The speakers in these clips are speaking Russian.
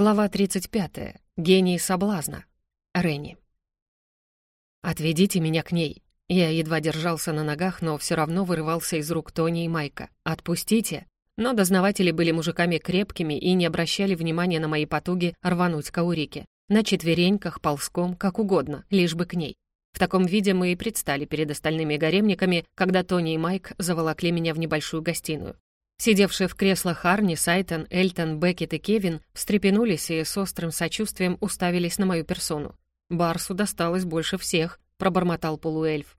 Глава 35. Гений соблазна. Ренни. «Отведите меня к ней». Я едва держался на ногах, но все равно вырывался из рук Тони и Майка. «Отпустите». Но дознаватели были мужиками крепкими и не обращали внимания на мои потуги рвануть к Аурике. На четвереньках, ползком, как угодно, лишь бы к ней. В таком виде мы и предстали перед остальными гаремниками, когда Тони и Майк заволокли меня в небольшую гостиную. Сидевшие в креслах Арни, Сайтон, Эльтон, Беккет и Кевин встрепенулись и с острым сочувствием уставились на мою персону. «Барсу досталось больше всех», — пробормотал полуэльф.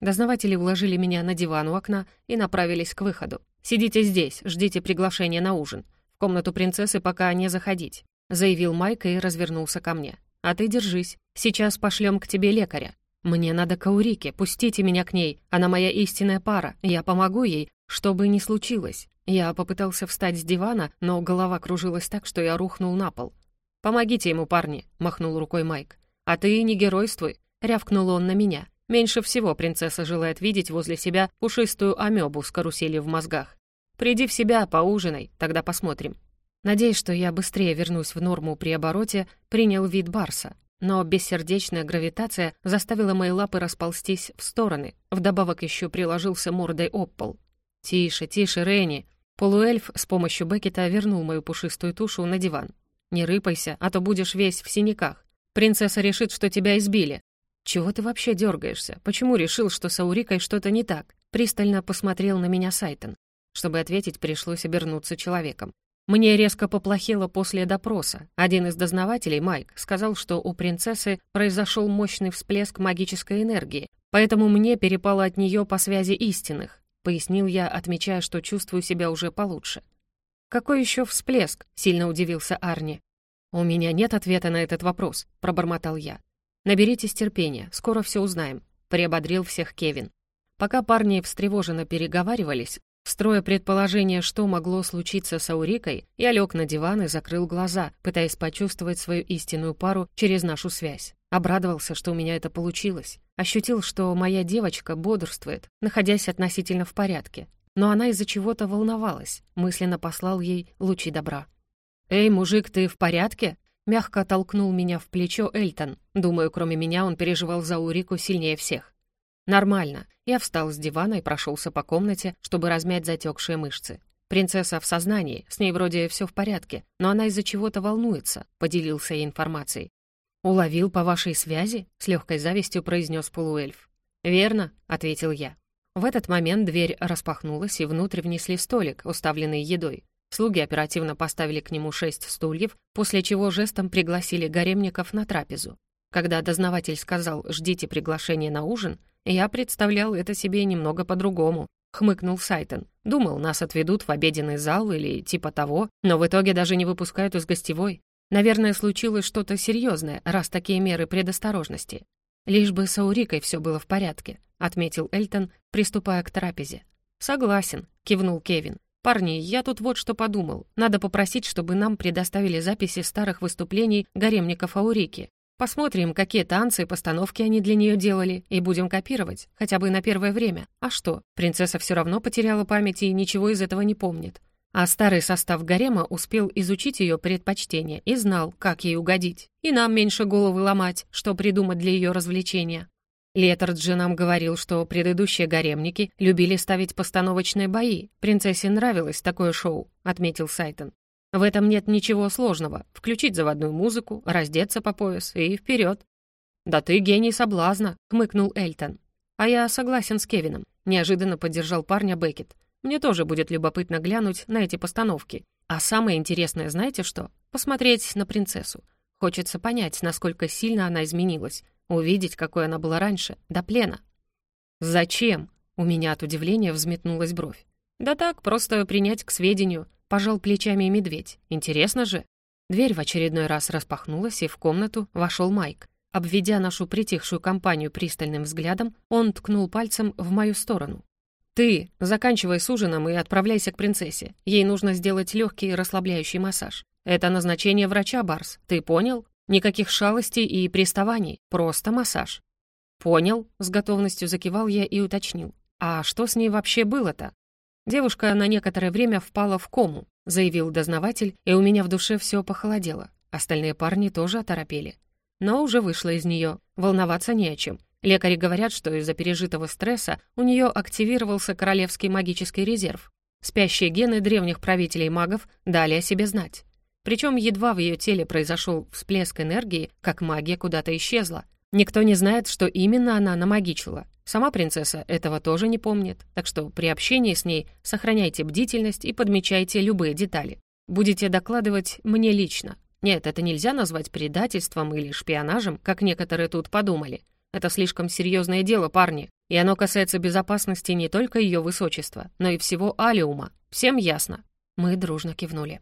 Дознаватели уложили меня на диван у окна и направились к выходу. «Сидите здесь, ждите приглашения на ужин. В комнату принцессы пока не заходить», — заявил Майк и развернулся ко мне. «А ты держись. Сейчас пошлем к тебе лекаря. Мне надо к Аурике, пустите меня к ней. Она моя истинная пара. Я помогу ей, что бы ни случилось. Я попытался встать с дивана, но голова кружилась так, что я рухнул на пол. «Помогите ему, парни», — махнул рукой Майк. «А ты не геройствуй», — рявкнул он на меня. Меньше всего принцесса желает видеть возле себя пушистую амебу с каруселью в мозгах. «Приди в себя, поужинай, тогда посмотрим». Надеясь, что я быстрее вернусь в норму при обороте, принял вид барса. Но бессердечная гравитация заставила мои лапы расползтись в стороны, вдобавок еще приложился мордой об пол. «Тише, тише, Ренни!» Полуэльф с помощью Беккета вернул мою пушистую тушу на диван. «Не рыпайся, а то будешь весь в синяках. Принцесса решит, что тебя избили». «Чего ты вообще дергаешься? Почему решил, что с Аурикой что-то не так?» Пристально посмотрел на меня Сайтон. Чтобы ответить, пришлось обернуться человеком. Мне резко поплохело после допроса. Один из дознавателей, Майк, сказал, что у принцессы произошел мощный всплеск магической энергии, поэтому мне перепало от нее по связи истинных пояснил я, отмечая, что чувствую себя уже получше. «Какой еще всплеск?» — сильно удивился Арни. «У меня нет ответа на этот вопрос», — пробормотал я. «Наберитесь терпения, скоро все узнаем», — приободрил всех Кевин. Пока парни встревоженно переговаривались, строя предположение, что могло случиться с Аурикой, я лег на диван и закрыл глаза, пытаясь почувствовать свою истинную пару через нашу связь. Обрадовался, что у меня это получилось. Ощутил, что моя девочка бодрствует, находясь относительно в порядке. Но она из-за чего-то волновалась. Мысленно послал ей лучи добра. «Эй, мужик, ты в порядке?» Мягко толкнул меня в плечо Эльтон. Думаю, кроме меня он переживал за Урику сильнее всех. «Нормально». Я встал с дивана и прошелся по комнате, чтобы размять затекшие мышцы. «Принцесса в сознании, с ней вроде все в порядке, но она из-за чего-то волнуется», — поделился я информацией. «Уловил по вашей связи?» — с легкой завистью произнес полуэльф. «Верно», — ответил я. В этот момент дверь распахнулась, и внутрь внесли столик, уставленный едой. Слуги оперативно поставили к нему шесть стульев, после чего жестом пригласили гаремников на трапезу. Когда дознаватель сказал «ждите приглашения на ужин», я представлял это себе немного по-другому. Хмыкнул Сайтон. Думал, нас отведут в обеденный зал или типа того, но в итоге даже не выпускают из гостевой. Наверное, случилось что-то серьезное, раз такие меры предосторожности. Лишь бы с Аурикой все было в порядке, отметил Эльтон, приступая к трапезе. Согласен, кивнул Кевин. «Парни, я тут вот что подумал. Надо попросить, чтобы нам предоставили записи старых выступлений гаремников Аурики. Посмотрим, какие танцы и постановки они для нее делали, и будем копировать, хотя бы на первое время. А что, принцесса все равно потеряла память и ничего из этого не помнит. А старый состав гарема успел изучить ее предпочтения и знал, как ей угодить. И нам меньше головы ломать, что придумать для ее развлечения. Летард нам говорил, что предыдущие гаремники любили ставить постановочные бои. Принцессе нравилось такое шоу, отметил Сайтон. В этом нет ничего сложного. Включить заводную музыку, раздеться по пояс и вперед. «Да ты гений соблазна», — хмыкнул Эльтон. «А я согласен с Кевином», — неожиданно поддержал парня Беккет. Мне тоже будет любопытно глянуть на эти постановки. А самое интересное, знаете что? Посмотреть на принцессу. Хочется понять, насколько сильно она изменилась, увидеть, какой она была раньше, до плена. «Зачем?» — у меня от удивления взметнулась бровь. «Да так, просто принять к сведению», — пожал плечами медведь. «Интересно же». Дверь в очередной раз распахнулась, и в комнату вошел Майк. Обведя нашу притихшую компанию пристальным взглядом, он ткнул пальцем в мою сторону. «Ты заканчивай с ужином и отправляйся к принцессе. Ей нужно сделать легкий расслабляющий массаж. Это назначение врача, Барс. Ты понял? Никаких шалостей и приставаний. Просто массаж». «Понял», — с готовностью закивал я и уточнил. «А что с ней вообще было-то?» Девушка на некоторое время впала в кому, заявил дознаватель, и у меня в душе все похолодело. Остальные парни тоже оторопели. Но уже вышла из нее. Волноваться не о чем. Лекари говорят, что из-за пережитого стресса у нее активировался королевский магический резерв. Спящие гены древних правителей магов дали о себе знать. Причем едва в ее теле произошел всплеск энергии, как магия куда-то исчезла. Никто не знает, что именно она намагичила. Сама принцесса этого тоже не помнит, так что при общении с ней сохраняйте бдительность и подмечайте любые детали. Будете докладывать мне лично. Нет, это нельзя назвать предательством или шпионажем, как некоторые тут подумали. Это слишком серьезное дело, парни, и оно касается безопасности не только ее высочества, но и всего Алиума. Всем ясно?» Мы дружно кивнули.